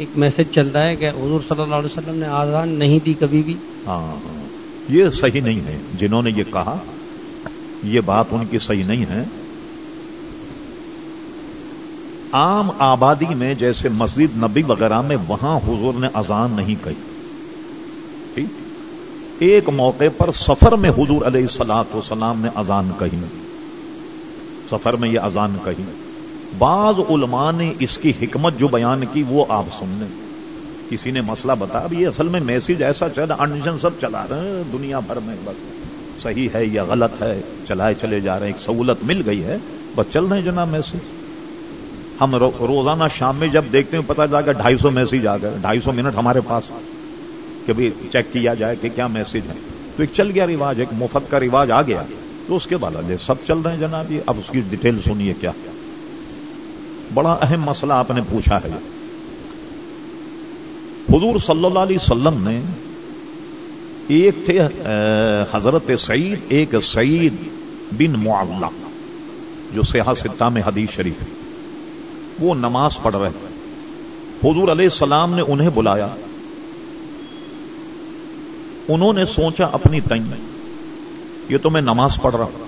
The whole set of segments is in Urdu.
ایک میسج چل رہا ہے کہ حضور صلی اللہ علیہ وسلم نے آزان نہیں دی کبھی بھی۔ ہاں یہ صحیح نہیں ہے۔ جنہوں نے یہ کہا، یہ بات ان کی صحیح نہیں ہے۔ عام آبادی میں جیسے مسجد نبی وغیرہ میں وہاں حضور نے اذان نہیں کہی۔ ٹھیک۔ ایک موقع پر سفر میں حضور علیہ السلاط وسلام نے اذان کہی۔ سفر میں یہ اذان کہی۔ بعض علماء نے اس کی حکمت جو بیان کی وہ آپ سن لیں۔ کسی نے مسئلہ بتا اب یہ اصل میں میسج ایسا چلا انڈیشن سب چلا رہے ہیں، دنیا بھر میں بس۔ صحیح ہے یا غلط ہے، چلائے چلے جا رہے ہیں، ایک سہولت مل گئی ہے، بس چل رہے ہیں جناب میسج ہم روزانہ شام میں جب دیکھتے ہیں پتا جا ڈھائی سو میسج آ گئے، ڈھائی سو منٹ ہمارے پاس کہ بھی چیک کیا جائے کہ کیا میسج ہے۔ تو ایک چل گیا رواج، ایک مفت کا رواج آ گیا۔ تو اس کے بعد سب چل رہے ہیں جناب یہ۔ اب اس کی ڈیٹیل سنیے کیا۔ بڑا اہم مسئلہ آپ نے پوچھا ہے۔ حضور صلی اللہ علیہ وسلم نے ایک تھے حضرت سعید، ایک سعید بن معلّہ جو سیاح ستہ میں حدیث شریف ہے۔ وہ نماز پڑھ رہے تھے۔ حضور علیہ السلام نے انہیں بلایا۔ انہوں نے سوچا اپنی تئیں، یہ تو میں نماز پڑھ رہا ہوں۔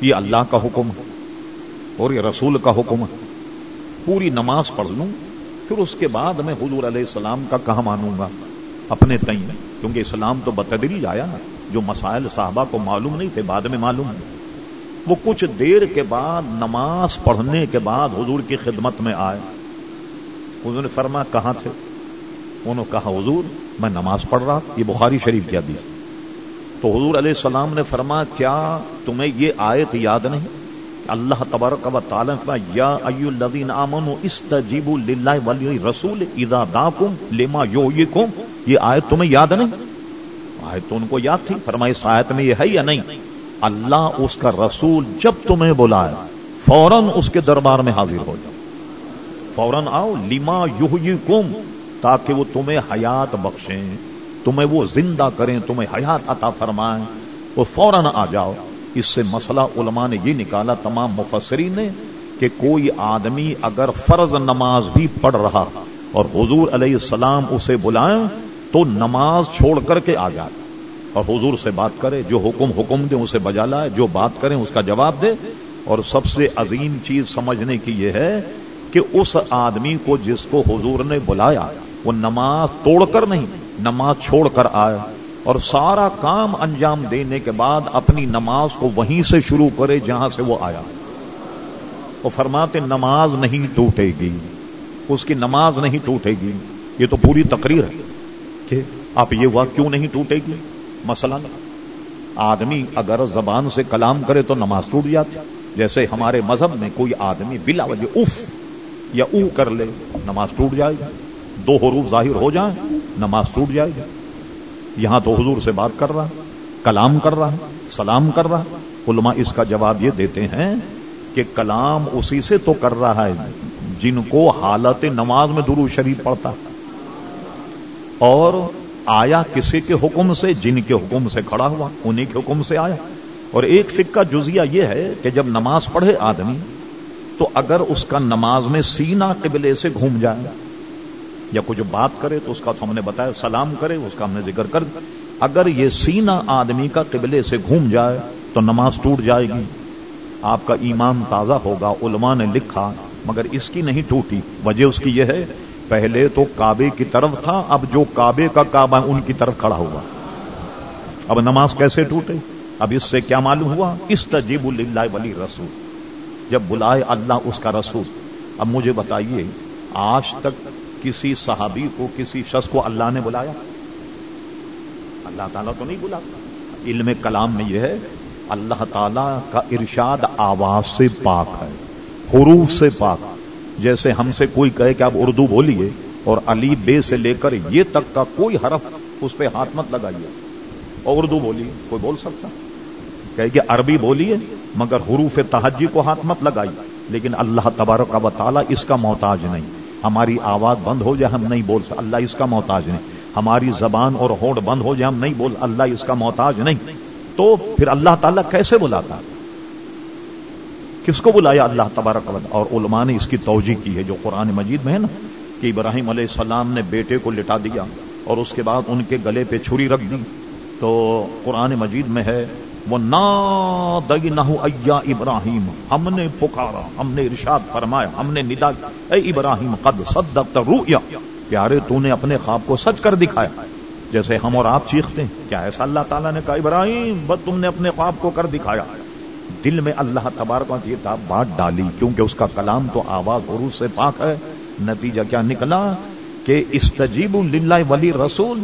یہ اللہ کا حکم ہے اور یہ رسول کا حکم ہے۔ پوری نماز پڑھ لوں، پھر اس کے بعد میں حضور علیہ السلام کا کہاں مانوں گا، اپنے تئیں، کیونکہ اسلام تو بتدریج آیا، جو مسائل صحابہ کو معلوم نہیں تھے، بعد میں معلوم وہ کچھ دیر کے بعد نماز پڑھنے کے بعد حضور کی خدمت میں آئے۔ حضور نے فرما کہاں تھے؟ انہوں نے کہا، حضور، میں نماز پڑھ رہا، یہ بخاری شریف کی حدیث۔ تو حضور علیہ السلام نے فرما کیا تمہیں یہ آیت یاد نہیں؟ اللہ تبارک و تعالی کا، یا ایو الذین آمنوا استجیبوا للہ ولی رسول اذا داکم لما یویکم یہ آیت تمہیں یاد نہیں؟ آیت تو ان کو یاد تھی فرمائے اس آیت میں یہ ہے یا نہیں؟ اللہ اس کا رسول جب تمہیں بلائے، فوراً اس کے دربار میں حاضر ہو جاؤ۔ فوراً آؤ، لما یویکم تاکہ وہ تمہیں حیات بخشیں، تمہیں وہ زندہ کریں، تمہیں حیات عطا فرمائیں۔ وہ فوراً آ جاؤ۔ اس سے مسئلہ علماء نے یہ نکالا، تمام مفسرین نے، کہ کوئی آدمی اگر فرض نماز بھی پڑھ رہا اور حضور علیہ السلام اسے بلائیں تو نماز چھوڑ کر کے آ جائے۔ اور حضور سے بات کرے، جو حکم حکم دے، اسے بجا لائے، جو بات کریں، اس کا جواب دے۔ اور سب سے عظیم چیز سمجھنے کی یہ ہے کہ اس آدمی کو جس کو حضور نے بلایا، وہ نماز توڑ کر نہیں، نماز چھوڑ کر آئے۔ اور سارا کام انجام دینے کے بعد اپنی نماز کو وہیں سے شروع کرے جہاں سے وہ آیا۔ وہ فرماتے نماز نہیں ٹوٹے گی۔ اس کی نماز نہیں ٹوٹے گی۔ یہ تو پوری تقریر ہے کہ آپ یہ ہوا کیوں نہیں ٹوٹے گی؟ مسئلہ آدمی اگر زبان سے کلام کرے تو نماز ٹوٹ جاتی۔ جیسے ہمارے مذہب میں کوئی آدمی بلا وجہ اف یا او کر لے، نماز ٹوٹ جائے گی۔ دو حروف ظاہر ہو جائیں، نماز ٹوٹ جائے گی۔ یہاں تو حضور سے بات کر رہا، کلام کر رہا، سلام کر رہا۔ علماء اس کا جواب یہ دیتے ہیں کہ کلام اسی سے تو کر رہا ہے جن کو حالت نماز میں درو شریف پڑتا اور آیا کسی کے حکم سے، جن کے حکم سے کھڑا ہوا انہیں کے حکم سے آیا۔ اور ایک فکا جزیہ یہ ہے کہ جب نماز پڑھے آدمی، تو اگر اس کا نماز میں سینہ قبلے سے گھوم جائے یا کچھ بات کرے تو اس کا تو ہم نے بتایا، سلام کرے، اس کا ہم نے ذکر کر اگر یہ سینہ آدمی کا قبلے سے گھوم جائے تو نماز ٹوٹ جائے گی۔ آپ کا ایمان تازہ ہوگا، علماء نے لکھا، مگر اس کی نہیں ٹوٹی۔ وجہ اس کی یہ ہے، پہلے تو کعبے کی طرف تھا، اب جو کعبے کا کعبہ ان کی طرف کھڑا ہوا۔ اب نماز کیسے ٹوٹے؟ اب اس سے کیا معلوم ہوا؟ اس تجیب اللہ ولی رسول۔ جب بلائے اللہ اس کا رسول۔ اب مجھے بتائیے، آج تک کسی صحابی کو کسی شخص کو اللہ نے بلایا؟ اللہ تعالیٰ تو نہیں بلا۔ علم کلام میں یہ ہے، اللہ تعالی کا ارشاد آواز سے پاک ہے، حروف سے پاک۔ جیسے ہم سے کوئی کہے کہ آپ اردو بولیے اور علی بے سے لے کر یہ تک کا کوئی حرف اس پہ ہاتھ مت لگائیے۔ اور اردو بولیے، کوئی بول سکتا؟ کہ عربی بولیے، مگر حروف تحجی کو ہاتھ مت لگائی لیکن اللہ تبارک و تعالیٰ اس کا محتاج نہیں۔ ہماری آواز بند ہو جائے، ہم نہیں بول سکتے۔ اللہ اس کا محتاج نہیں۔ ہماری زبان اور ہوٹ بند ہو جائے، ہم نہیں بول۔ اللہ اس کا محتاج نہیں۔ تو پھر اللہ تعالیٰ کیسے بلاتا؟ کس کو بلایا اللہ تبارک اور علماء نے اس کی توجہ کی ہے، جو قرآن مجید میں ہے نا، کہ ابراہیم علیہ السلام نے بیٹے کو لٹا دیا اور اس کے بعد ان کے گلے پہ چھری رکھ دی۔ تو قرآن مجید میں ہے وہ نا دئی نہ ابراہیم ہم نے پکارا، ہم نے ارشاد فرمایا، ہم نے ندا اے ابراہیم، قد صدقت رؤیا پیارے تو نے اپنے خواب کو سچ کر دکھایا۔ جیسے ہم اور آپ چیختے ہیں، کیا ایسا اللہ تعالیٰ نے کہا، ابراہیم، بس تم نے اپنے خواب کو کر دکھایا۔ دل میں اللہ تبارک یہ بات ڈالی، کیونکہ اس کا کلام تو آواز عروج سے پاک ہے۔ نتیجہ کیا نکلا؟ کہ استجیب للہ ولی رسول،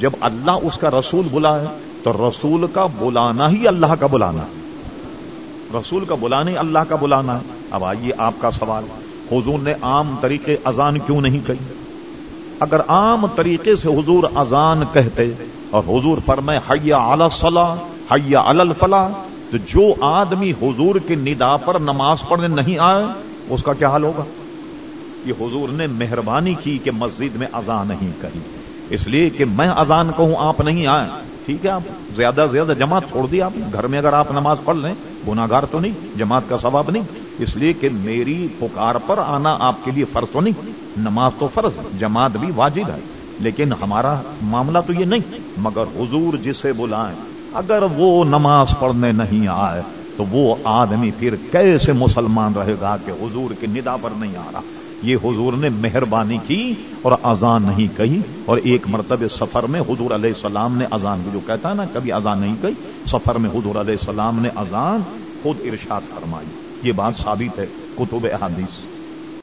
جب اللہ اس کا رسول بلائے تو رسول کا بلانا ہی اللہ کا بلانا۔ رسول کا بلانا ہی اللہ کا بلانا۔ اب آئیے آپ کا سوال۔ حضور نے عام طریقے اذان کیوں نہیں کہی؟ اگر عام طریقے سے حضور اذان کہتے اور حضور پر میں حیا الصلاح حیا الفلاح تو جو آدمی حضور کے ندا پر نماز پڑھنے نہیں آئے، اس کا کیا حال ہوگا؟ یہ حضور نے مہربانی کی کہ مسجد میں اذان نہیں کہی۔ اس لیے کہ میں اذان کہوں، آپ نہیں آئے۔ ٹھیک ہے، آپ زیادہ زیادہ جماعت چھوڑ دی، آپ گھر میں اگر آپ نماز پڑھ لیں گناگار تو نہیں، جماعت کا ثواب نہیں۔ اس لیے کہ میری پکار پر آنا آپ کے لیے فرض تو نہیں، نماز تو فرض، جماعت بھی واجب ہے۔ لیکن ہمارا معاملہ تو یہ نہیں، مگر حضور جسے بلائیں، اگر وہ نماز پڑھنے نہیں آئے، تو وہ آدمی پھر کیسے مسلمان رہے گا کہ حضور کی ندا پر نہیں آ رہا؟ یہ حضور نے مہربانی کی اور اذان نہیں کہی اور ایک مرتبہ سفر میں حضور علیہ السلام نے اذان جو کہتا ہے نا، کبھی اذان نہیں کہی، سفر میں حضور علیہ السلام نے اذان خود ارشاد فرمائی۔ یہ بات ثابت ہے، کتب احادیث۔